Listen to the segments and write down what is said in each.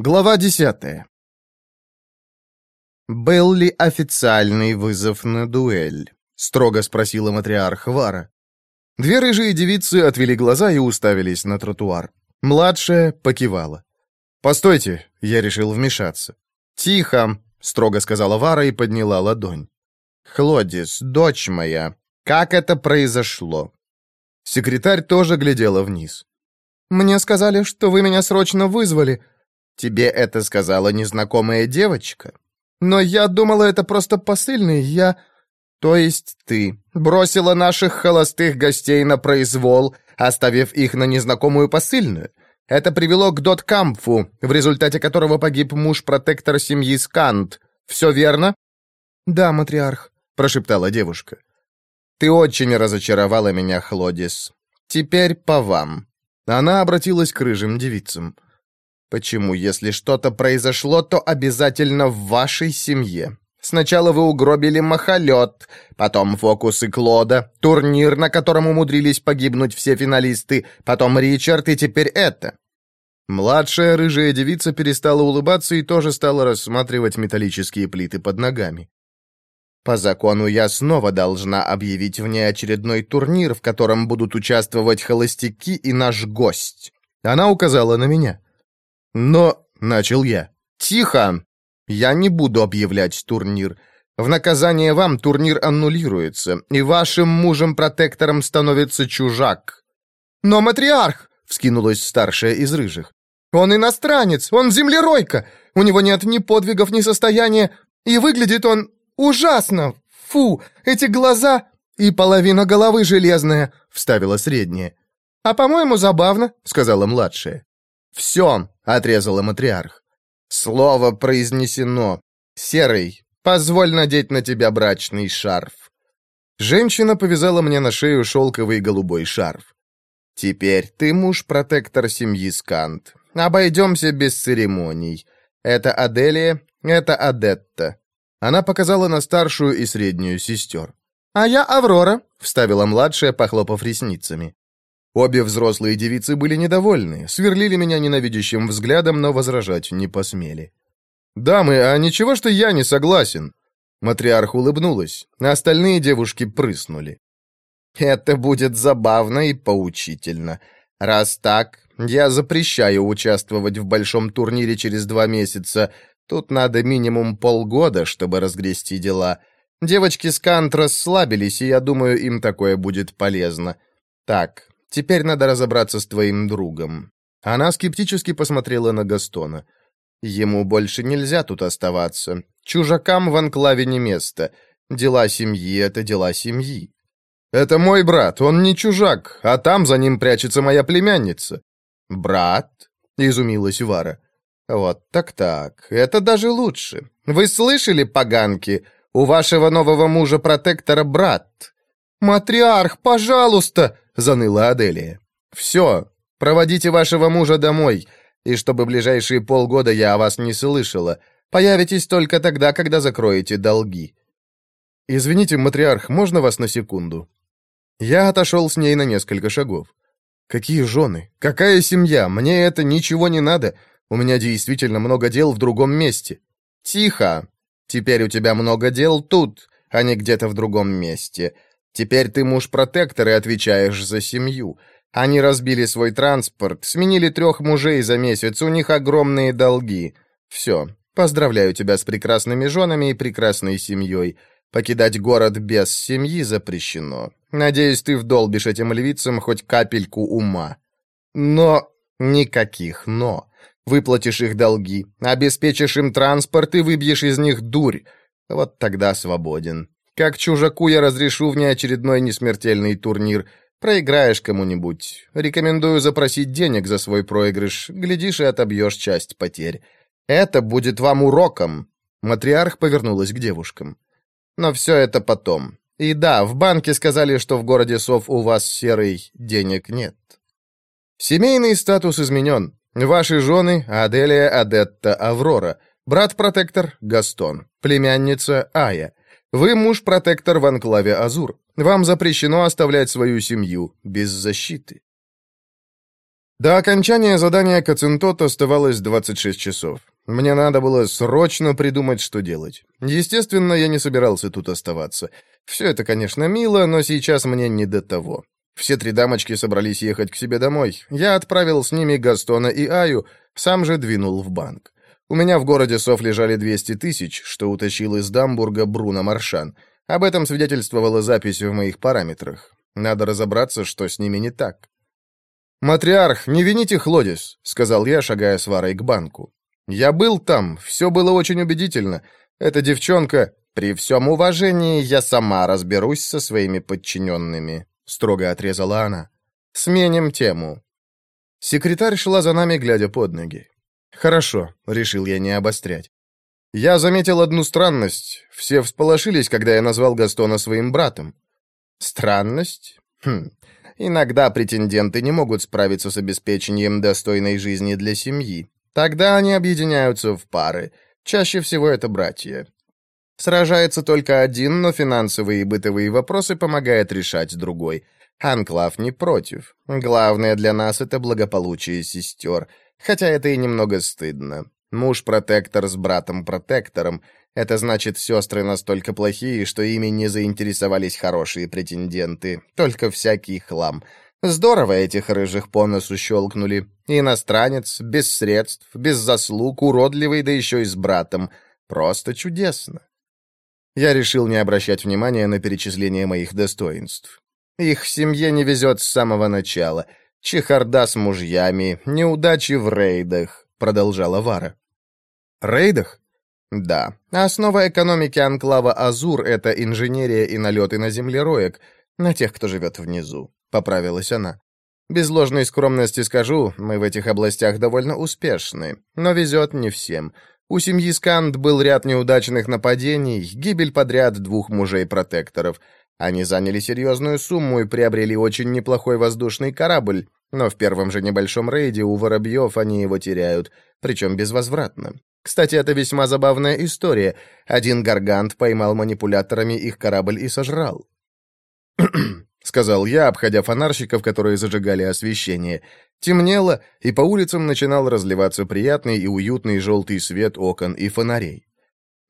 Глава десятая. «Был ли официальный вызов на дуэль?» — строго спросила матриарх Вара. Две рыжие девицы отвели глаза и уставились на тротуар. Младшая покивала. «Постойте», — я решил вмешаться. «Тихо», — строго сказала Вара и подняла ладонь. «Хлодис, дочь моя, как это произошло?» Секретарь тоже глядела вниз. «Мне сказали, что вы меня срочно вызвали», Тебе это сказала незнакомая девочка? Но я думала, это просто посыльный, я... То есть ты бросила наших холостых гостей на произвол, оставив их на незнакомую посыльную? Это привело к доткампфу, в результате которого погиб муж-протектор семьи Скант. Все верно? Да, матриарх, прошептала девушка. Ты очень разочаровала меня, Хлодис. Теперь по вам. Она обратилась к рыжим девицам. Почему, если что-то произошло, то обязательно в вашей семье? Сначала вы угробили махолет, потом фокусы Клода, турнир, на котором умудрились погибнуть все финалисты, потом Ричард и теперь это. Младшая рыжая девица перестала улыбаться и тоже стала рассматривать металлические плиты под ногами. По закону я снова должна объявить внеочередной турнир, в котором будут участвовать холостяки и наш гость. Она указала на меня. «Но...» — начал я. «Тихо! Я не буду объявлять турнир. В наказание вам турнир аннулируется, и вашим мужем-протектором становится чужак». «Но матриарх!» — вскинулась старшая из рыжих. «Он иностранец, он землеройка, у него нет ни подвигов, ни состояния, и выглядит он ужасно! Фу, эти глаза и половина головы железная!» — вставила средняя. «А по-моему, забавно», — сказала младшая. «Все!» — отрезала матриарх. «Слово произнесено. Серый, позволь надеть на тебя брачный шарф». Женщина повязала мне на шею шелковый голубой шарф. «Теперь ты муж-протектор семьи Скант. Обойдемся без церемоний. Это Аделия, это Адетта». Она показала на старшую и среднюю сестер. «А я Аврора», — вставила младшая, похлопав ресницами. Обе взрослые девицы были недовольны, сверлили меня ненавидящим взглядом, но возражать не посмели. «Дамы, а ничего, что я не согласен?» Матриарх улыбнулась, а остальные девушки прыснули. «Это будет забавно и поучительно. Раз так, я запрещаю участвовать в большом турнире через два месяца. Тут надо минимум полгода, чтобы разгрести дела. Девочки с Кант расслабились, и я думаю, им такое будет полезно. Так, Теперь надо разобраться с твоим другом». Она скептически посмотрела на Гастона. «Ему больше нельзя тут оставаться. Чужакам в анклаве не место. Дела семьи — это дела семьи». «Это мой брат, он не чужак, а там за ним прячется моя племянница». «Брат?» — изумилась Вара. «Вот так-так, это даже лучше. Вы слышали, поганки? У вашего нового мужа-протектора брат». «Матриарх, пожалуйста!» заныла Аделия. «Все, проводите вашего мужа домой, и чтобы ближайшие полгода я о вас не слышала. Появитесь только тогда, когда закроете долги». «Извините, матриарх, можно вас на секунду?» Я отошел с ней на несколько шагов. «Какие жены? Какая семья? Мне это ничего не надо. У меня действительно много дел в другом месте». «Тихо! Теперь у тебя много дел тут, а не где-то в другом месте. Теперь ты муж-протектор и отвечаешь за семью. Они разбили свой транспорт, сменили трех мужей за месяц, у них огромные долги. Все, поздравляю тебя с прекрасными женами и прекрасной семьей. Покидать город без семьи запрещено. Надеюсь, ты вдолбишь этим львицам хоть капельку ума. Но... Никаких «но». Выплатишь их долги, обеспечишь им транспорт и выбьешь из них дурь. Вот тогда свободен. Как чужаку я разрешу внеочередной несмертельный турнир. Проиграешь кому-нибудь. Рекомендую запросить денег за свой проигрыш. Глядишь и отобьешь часть потерь. Это будет вам уроком. Матриарх повернулась к девушкам. Но все это потом. И да, в банке сказали, что в городе Сов у вас серый денег нет. Семейный статус изменен. Ваши жены Аделия, Адетта, Аврора. Брат-протектор Гастон. Племянница Ая. Вы муж-протектор в анклаве Азур. Вам запрещено оставлять свою семью без защиты. До окончания задания Кацинтот оставалось 26 часов. Мне надо было срочно придумать, что делать. Естественно, я не собирался тут оставаться. Все это, конечно, мило, но сейчас мне не до того. Все три дамочки собрались ехать к себе домой. Я отправил с ними Гастона и Аю, сам же двинул в банк. У меня в городе Сов лежали 200 тысяч, что утащил из Дамбурга Бруно Маршан. Об этом свидетельствовала запись в моих параметрах. Надо разобраться, что с ними не так. «Матриарх, не вините Хлодис», — сказал я, шагая с Варой к банку. «Я был там, все было очень убедительно. Эта девчонка...» «При всем уважении я сама разберусь со своими подчиненными», — строго отрезала она. «Сменим тему». Секретарь шла за нами, глядя под ноги. «Хорошо», — решил я не обострять. Я заметил одну странность. Все всполошились, когда я назвал Гастона своим братом. Странность? Хм. Иногда претенденты не могут справиться с обеспечением достойной жизни для семьи. Тогда они объединяются в пары. Чаще всего это братья. Сражается только один, но финансовые и бытовые вопросы помогает решать другой. Анклав не против. Главное для нас — это благополучие сестер. Хотя это и немного стыдно. Муж-протектор с братом-протектором. Это значит, сестры настолько плохие, что ими не заинтересовались хорошие претенденты. Только всякий хлам. Здорово этих рыжих по носу щелкнули. Иностранец, без средств, без заслуг, уродливый, да еще и с братом. Просто чудесно. Я решил не обращать внимания на перечисление моих достоинств. Их семье не везет с самого начала. Чехарда с мужьями, неудачи в рейдах, продолжала Вара. Рейдах? Да. Основа экономики анклава Азур — это инженерия и налеты на землероек, на тех, кто живет внизу, — поправилась она. Без ложной скромности скажу, мы в этих областях довольно успешны, но везет не всем. У семьи Сканд был ряд неудачных нападений, гибель подряд двух мужей-протекторов. Они заняли серьезную сумму и приобрели очень неплохой воздушный корабль, но в первом же небольшом рейде у воробьев они его теряют, причем безвозвратно. Кстати, это весьма забавная история. Один гаргант поймал манипуляторами их корабль и сожрал. сказал я, обходя фонарщиков, которые зажигали освещение. Темнело, и по улицам начинал разливаться приятный и уютный желтый свет окон и фонарей.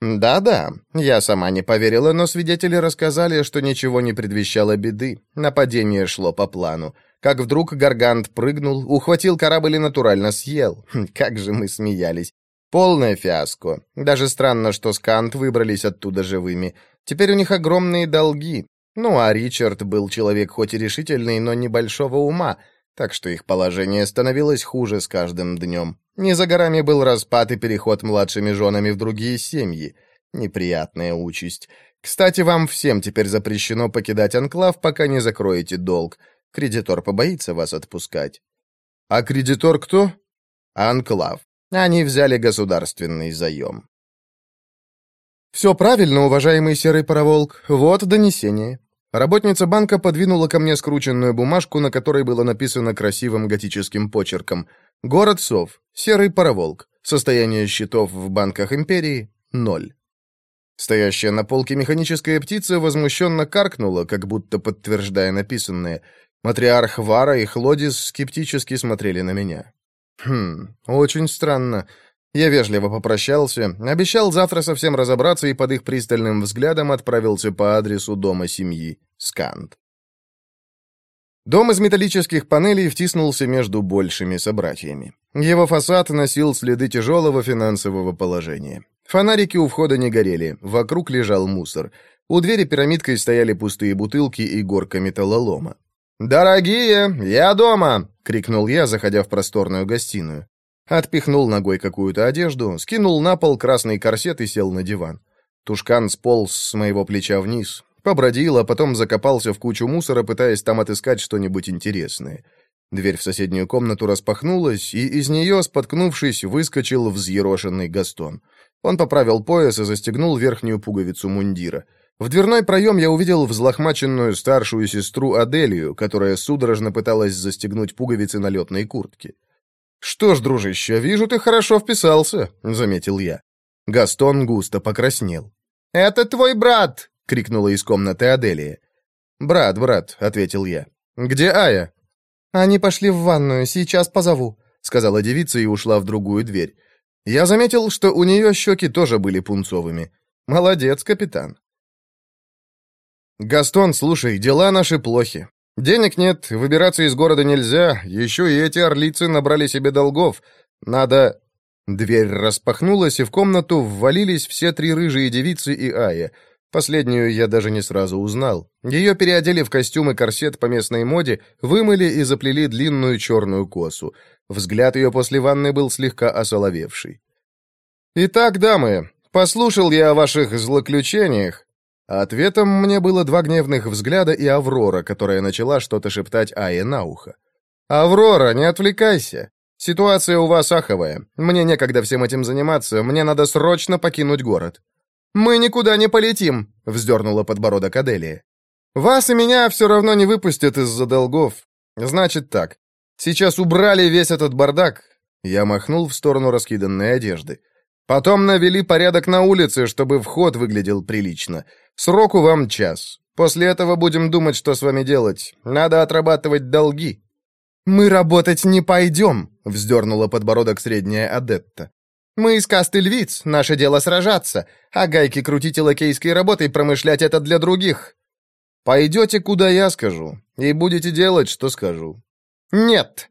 «Да-да, я сама не поверила, но свидетели рассказали, что ничего не предвещало беды. Нападение шло по плану. Как вдруг Гаргант прыгнул, ухватил корабль и натурально съел. Как же мы смеялись. Полное фиаско. Даже странно, что Скант выбрались оттуда живыми. Теперь у них огромные долги. Ну, а Ричард был человек хоть и решительный, но небольшого ума, так что их положение становилось хуже с каждым днем. Не за горами был распад и переход младшими женами в другие семьи. Неприятная участь. Кстати, вам всем теперь запрещено покидать анклав, пока не закроете долг. Кредитор побоится вас отпускать. А кредитор кто? Анклав. Они взяли государственный заем. «Все правильно, уважаемый серый пароволк. Вот донесение». Работница банка подвинула ко мне скрученную бумажку, на которой было написано красивым готическим почерком «Город Сов. Серый пароволк. Состояние счетов в банках империи – ноль». Стоящая на полке механическая птица возмущенно каркнула, как будто подтверждая написанное. Матриарх Вара и Хлодис скептически смотрели на меня. Хм, очень странно. Я вежливо попрощался, обещал завтра совсем разобраться и под их пристальным взглядом отправился по адресу дома семьи Скант. Дом из металлических панелей втиснулся между большими собратьями. Его фасад носил следы тяжелого финансового положения. Фонарики у входа не горели, вокруг лежал мусор. У двери пирамидкой стояли пустые бутылки и горка металлолома. «Дорогие, я дома!» — крикнул я, заходя в просторную гостиную. Отпихнул ногой какую-то одежду, скинул на пол красный корсет и сел на диван. Тушкан сполз с моего плеча вниз, побродил, а потом закопался в кучу мусора, пытаясь там отыскать что-нибудь интересное. Дверь в соседнюю комнату распахнулась, и из нее, споткнувшись, выскочил взъерошенный Гастон. Он поправил пояс и застегнул верхнюю пуговицу мундира — в дверной проем я увидел взлохмаченную старшую сестру Аделию, которая судорожно пыталась застегнуть пуговицы на летной куртке. «Что ж, дружище, вижу, ты хорошо вписался», — заметил я. Гастон густо покраснел. «Это твой брат!» — крикнула из комнаты Аделия. «Брат, брат», — ответил я. «Где Ая?» «Они пошли в ванную, сейчас позову», — сказала девица и ушла в другую дверь. Я заметил, что у нее щеки тоже были пунцовыми. Молодец, капитан. «Гастон, слушай, дела наши плохи. Денег нет, выбираться из города нельзя, еще и эти орлицы набрали себе долгов. Надо...» Дверь распахнулась, и в комнату ввалились все три рыжие девицы и Ая — Последнюю я даже не сразу узнал. Ее переодели в костюм и корсет по местной моде, вымыли и заплели длинную черную косу. Взгляд ее после ванны был слегка осоловевший. «Итак, дамы, послушал я о ваших злоключениях». Ответом мне было два гневных взгляда и Аврора, которая начала что-то шептать Ае на ухо. «Аврора, не отвлекайся. Ситуация у вас аховая. Мне некогда всем этим заниматься, мне надо срочно покинуть город». «Мы никуда не полетим», — вздернула подбородок Аделия. «Вас и меня все равно не выпустят из-за долгов. Значит так, сейчас убрали весь этот бардак». Я махнул в сторону раскиданной одежды. «Потом навели порядок на улице, чтобы вход выглядел прилично. Сроку вам час. После этого будем думать, что с вами делать. Надо отрабатывать долги». «Мы работать не пойдем», — вздернула подбородок средняя Адетта. Мы из касты львиц, наше дело сражаться, а гайки крутить и лакейской работой промышлять это для других. Пойдете, куда я скажу, и будете делать, что скажу». «Нет».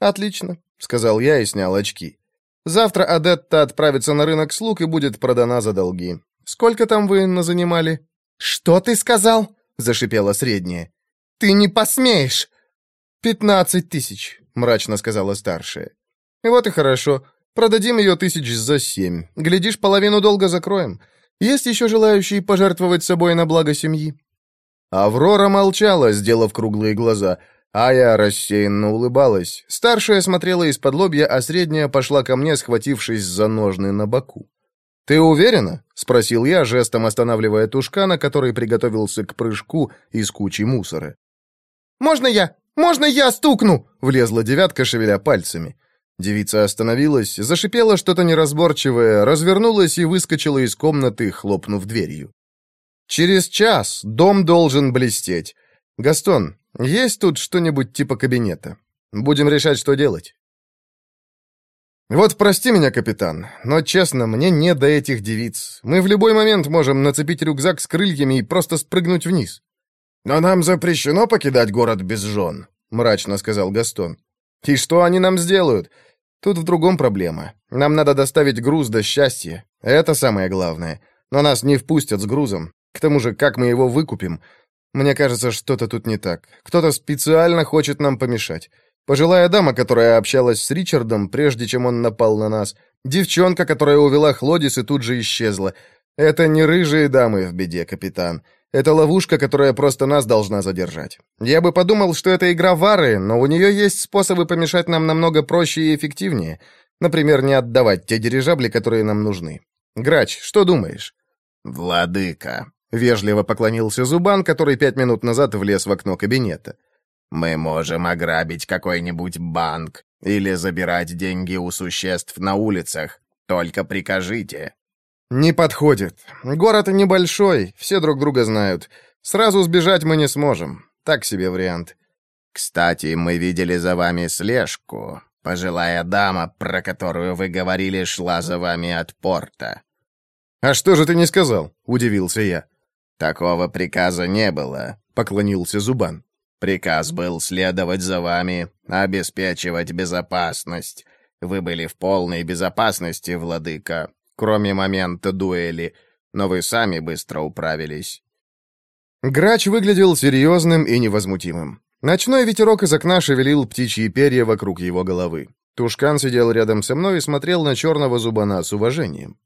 «Отлично», — сказал я и снял очки. «Завтра Адетта отправится на рынок слуг и будет продана за долги. Сколько там вы назанимали?» «Что ты сказал?» — зашипела средняя. «Ты не посмеешь!» «Пятнадцать тысяч», — мрачно сказала старшая. «Вот и хорошо. Продадим ее тысяч за семь. Глядишь, половину долга закроем. Есть еще желающие пожертвовать собой на благо семьи?» Аврора молчала, сделав круглые глаза, а я рассеянно улыбалась. Старшая смотрела из-под лобья, а средняя пошла ко мне, схватившись за ножны на боку. «Ты уверена?» — спросил я, жестом останавливая тушкана, который приготовился к прыжку из кучи мусора. «Можно я? Можно я стукну?» — влезла девятка, шевеля пальцами. Девица остановилась, зашипела что-то неразборчивое, развернулась и выскочила из комнаты, хлопнув дверью. «Через час дом должен блестеть. Гастон, есть тут что-нибудь типа кабинета? Будем решать, что делать». «Вот прости меня, капитан, но, честно, мне не до этих девиц. Мы в любой момент можем нацепить рюкзак с крыльями и просто спрыгнуть вниз». «Но нам запрещено покидать город без жен», — мрачно сказал Гастон. И что они нам сделают? Тут в другом проблема. Нам надо доставить груз до счастья. Это самое главное. Но нас не впустят с грузом. К тому же, как мы его выкупим? Мне кажется, что-то тут не так. Кто-то специально хочет нам помешать. Пожилая дама, которая общалась с Ричардом, прежде чем он напал на нас. Девчонка, которая увела Хлодис и тут же исчезла. Это не рыжие дамы в беде, капитан. Это ловушка, которая просто нас должна задержать. Я бы подумал, что это игра Вары, но у нее есть способы помешать нам намного проще и эффективнее. Например, не отдавать те дирижабли, которые нам нужны. Грач, что думаешь? Владыка, вежливо поклонился Зубан, который пять минут назад влез в окно кабинета. Мы можем ограбить какой-нибудь банк или забирать деньги у существ на улицах. Только прикажите. «Не подходит. Город небольшой, все друг друга знают. Сразу сбежать мы не сможем. Так себе вариант». «Кстати, мы видели за вами слежку. Пожилая дама, про которую вы говорили, шла за вами от порта». «А что же ты не сказал?» — удивился я. «Такого приказа не было», — поклонился Зубан. «Приказ был следовать за вами, обеспечивать безопасность. Вы были в полной безопасности, владыка кроме момента дуэли, но вы сами быстро управились». Грач выглядел серьезным и невозмутимым. Ночной ветерок из окна шевелил птичьи перья вокруг его головы. Тушкан сидел рядом со мной и смотрел на черного зубана с уважением.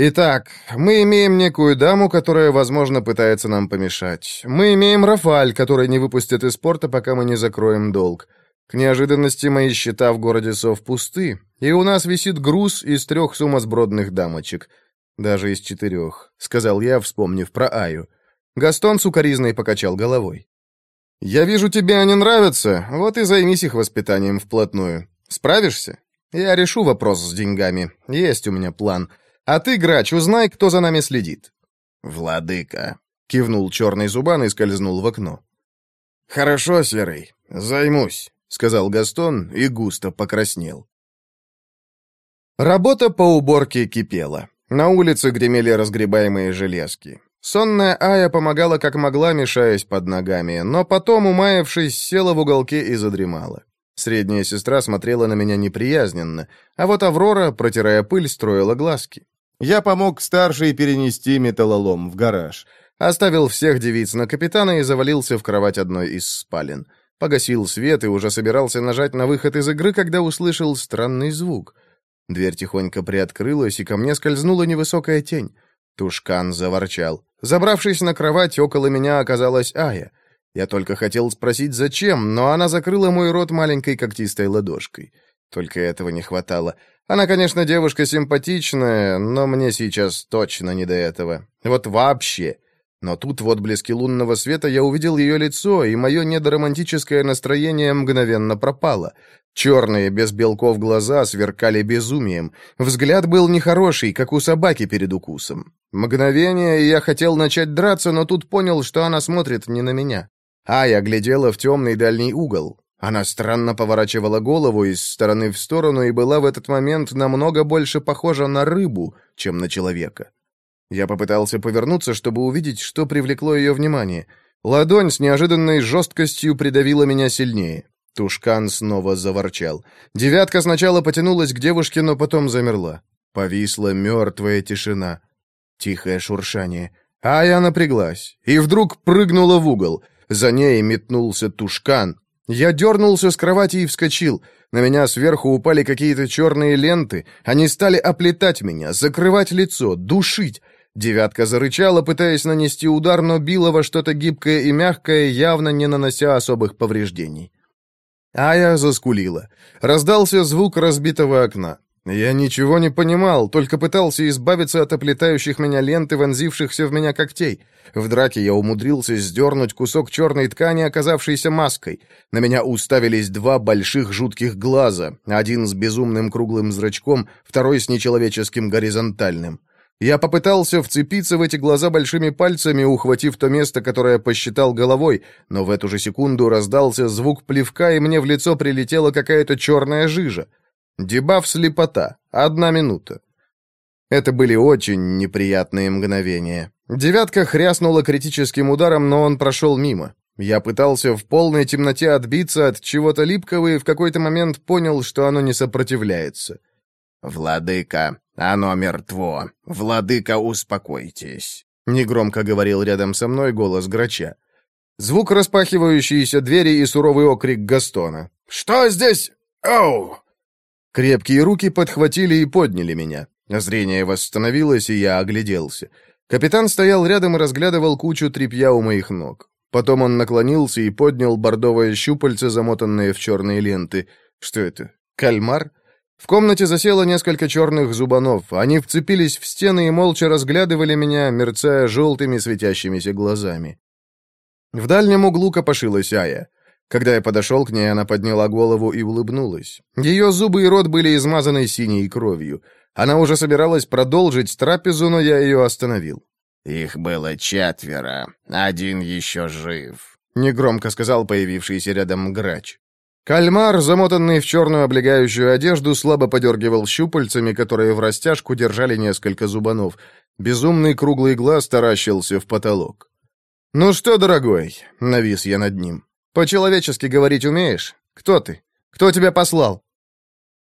«Итак, мы имеем некую даму, которая, возможно, пытается нам помешать. Мы имеем Рафаль, который не выпустит из порта, пока мы не закроем долг. К неожиданности мои счета в городе Сов пусты, и у нас висит груз из трех сумасбродных дамочек. Даже из четырех», — сказал я, вспомнив про Аю. Гастон сукоризной покачал головой. «Я вижу, тебе они нравятся, вот и займись их воспитанием вплотную. Справишься? Я решу вопрос с деньгами. Есть у меня план. А ты, Грач, узнай, кто за нами следит». «Владыка», — кивнул черный зубан и скользнул в окно. «Хорошо, Серый. «Займусь», — сказал Гастон и густо покраснел. Работа по уборке кипела. На улице гремели разгребаемые железки. Сонная Ая помогала как могла, мешаясь под ногами, но потом, умаявшись, села в уголке и задремала. Средняя сестра смотрела на меня неприязненно, а вот Аврора, протирая пыль, строила глазки. Я помог старшей перенести металлолом в гараж. Оставил всех девиц на капитана и завалился в кровать одной из спален. Погасил свет и уже собирался нажать на выход из игры, когда услышал странный звук. Дверь тихонько приоткрылась, и ко мне скользнула невысокая тень. Тушкан заворчал. Забравшись на кровать, около меня оказалась Ая. Я только хотел спросить, зачем, но она закрыла мой рот маленькой когтистой ладошкой. Только этого не хватало. Она, конечно, девушка симпатичная, но мне сейчас точно не до этого. Вот вообще. Но тут в отблеске лунного света я увидел ее лицо, и мое недоромантическое настроение мгновенно пропало. Черные, без белков глаза сверкали безумием. Взгляд был нехороший, как у собаки перед укусом. Мгновение, и я хотел начать драться, но тут понял, что она смотрит не на меня. А я глядела в темный дальний угол. Она странно поворачивала голову из стороны в сторону и была в этот момент намного больше похожа на рыбу, чем на человека. Я попытался повернуться, чтобы увидеть, что привлекло ее внимание. Ладонь с неожиданной жесткостью придавила меня сильнее. Тушкан снова заворчал. Девятка сначала потянулась к девушке, но потом замерла. Повисла мертвая тишина. Тихое шуршание. А я напряглась. И вдруг прыгнула в угол. За ней метнулся Тушкан. Я дернулся с кровати и вскочил. На меня сверху упали какие-то черные ленты. Они стали оплетать меня, закрывать лицо, душить. Девятка зарычала, пытаясь нанести удар, но била во что-то гибкое и мягкое, явно не нанося особых повреждений. Ая заскулила. Раздался звук разбитого окна. Я ничего не понимал, только пытался избавиться от оплетающих меня ленты, вонзившихся в меня когтей. В драке я умудрился сдернуть кусок черной ткани, оказавшейся маской. На меня уставились два больших жутких глаза, один с безумным круглым зрачком, второй с нечеловеческим горизонтальным. Я попытался вцепиться в эти глаза большими пальцами, ухватив то место, которое посчитал головой, но в эту же секунду раздался звук плевка, и мне в лицо прилетела какая-то черная жижа. Дебаф слепота. Одна минута. Это были очень неприятные мгновения. Девятка хряснула критическим ударом, но он прошел мимо. Я пытался в полной темноте отбиться от чего-то липкого и в какой-то момент понял, что оно не сопротивляется. «Владыка, оно мертво. Владыка, успокойтесь», — негромко говорил рядом со мной голос грача. Звук распахивающейся двери и суровый окрик Гастона. «Что здесь? Оу!» Крепкие руки подхватили и подняли меня. Зрение восстановилось, и я огляделся. Капитан стоял рядом и разглядывал кучу тряпья у моих ног. Потом он наклонился и поднял бордовое щупальце, замотанное в черные ленты. Что это? Кальмар? В комнате засело несколько черных зубанов. Они вцепились в стены и молча разглядывали меня, мерцая желтыми светящимися глазами. В дальнем углу копошилась Ая. Когда я подошел к ней, она подняла голову и улыбнулась. Ее зубы и рот были измазаны синей кровью. Она уже собиралась продолжить трапезу, но я ее остановил. «Их было четверо. Один еще жив», — негромко сказал появившийся рядом грач. Кальмар, замотанный в черную облегающую одежду, слабо подергивал щупальцами, которые в растяжку держали несколько зубанов. Безумный круглый глаз таращился в потолок. «Ну что, дорогой?» — навис я над ним. «По-человечески говорить умеешь? Кто ты? Кто тебя послал?»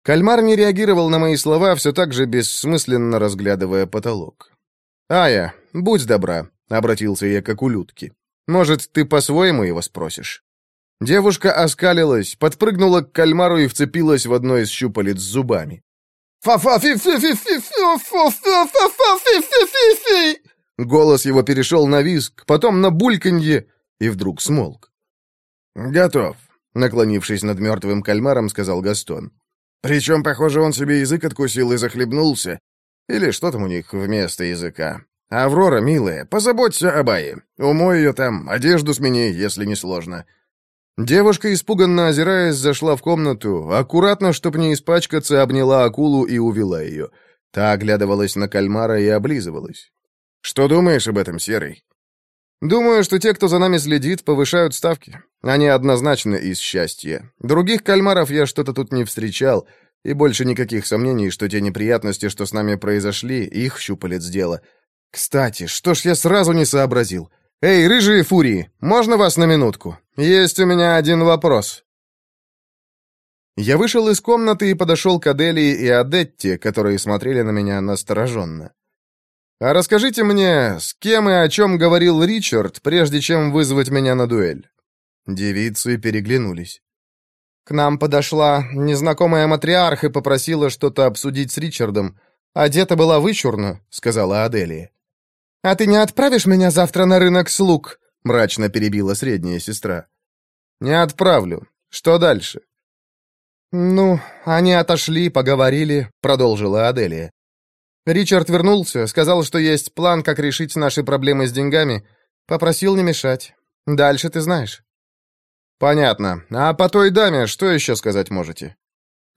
Кальмар не реагировал на мои слова, все так же бессмысленно разглядывая потолок. «Ая, будь добра», — обратился я к акулютке. «Может, ты по-своему его спросишь?» Девушка оскалилась, подпрыгнула к кальмару и вцепилась в одно из щупалец зубами. Голос его перешел на визг, потом на бульканье и вдруг смолк. «Готов», — наклонившись над мертвым кальмаром, сказал Гастон. «Причем, похоже, он себе язык откусил и захлебнулся. Или что там у них вместо языка? Аврора, милая, позаботься о Бае. Умой ее там, одежду смени, если не сложно. Девушка, испуганно озираясь, зашла в комнату, аккуратно, чтобы не испачкаться, обняла акулу и увела ее. Та оглядывалась на кальмара и облизывалась. «Что думаешь об этом, Серый?» Думаю, что те, кто за нами следит, повышают ставки. Они однозначно из счастья. Других кальмаров я что-то тут не встречал, и больше никаких сомнений, что те неприятности, что с нами произошли, их щупалец дела. Кстати, что ж я сразу не сообразил? Эй, рыжие фурии, можно вас на минутку? Есть у меня один вопрос. Я вышел из комнаты и подошел к Аделии и Адетте, которые смотрели на меня настороженно. «А расскажите мне, с кем и о чем говорил Ричард, прежде чем вызвать меня на дуэль?» Девицы переглянулись. К нам подошла незнакомая матриарх и попросила что-то обсудить с Ричардом. «Одета была вычурно», — сказала Аделия. «А ты не отправишь меня завтра на рынок слуг?» — мрачно перебила средняя сестра. «Не отправлю. Что дальше?» «Ну, они отошли, поговорили», — продолжила Аделия. «Ричард вернулся, сказал, что есть план, как решить наши проблемы с деньгами. Попросил не мешать. Дальше ты знаешь». «Понятно. А по той даме что еще сказать можете?»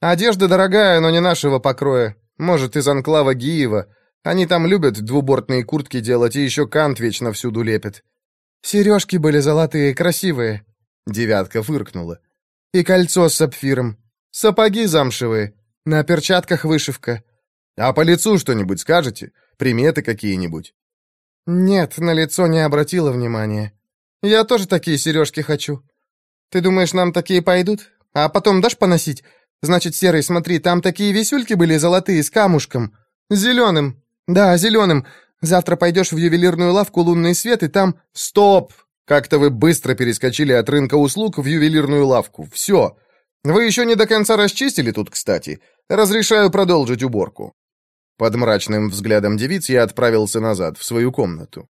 «Одежда дорогая, но не нашего покроя. Может, из анклава Гиева. Они там любят двубортные куртки делать, и еще кант вечно всюду лепят». «Сережки были золотые, красивые», — девятка фыркнула. «И кольцо с сапфиром. Сапоги замшевые. На перчатках вышивка. А по лицу что-нибудь скажете? Приметы какие-нибудь?» «Нет, на лицо не обратила внимания. Я тоже такие сережки хочу. Ты думаешь, нам такие пойдут? А потом дашь поносить? Значит, Серый, смотри, там такие висюльки были золотые, с камушком. Зеленым. Да, зеленым. Завтра пойдешь в ювелирную лавку «Лунный свет» и там... Стоп! Как-то вы быстро перескочили от рынка услуг в ювелирную лавку. Все. Вы еще не до конца расчистили тут, кстати. Разрешаю продолжить уборку». Под мрачным взглядом девиц я отправился назад, в свою комнату.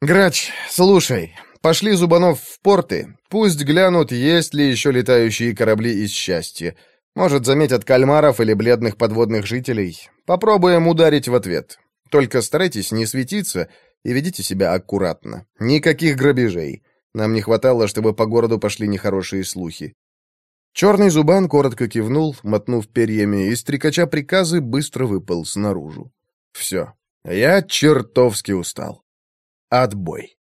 «Грач, слушай, пошли Зубанов в порты. Пусть глянут, есть ли еще летающие корабли из счастья. Может, заметят кальмаров или бледных подводных жителей. Попробуем ударить в ответ. Только старайтесь не светиться и ведите себя аккуратно. Никаких грабежей. Нам не хватало, чтобы по городу пошли нехорошие слухи. Черный зубан коротко кивнул, мотнув перьями, и, стрекача приказы, быстро выпал снаружи. Все. Я чертовски устал. Отбой.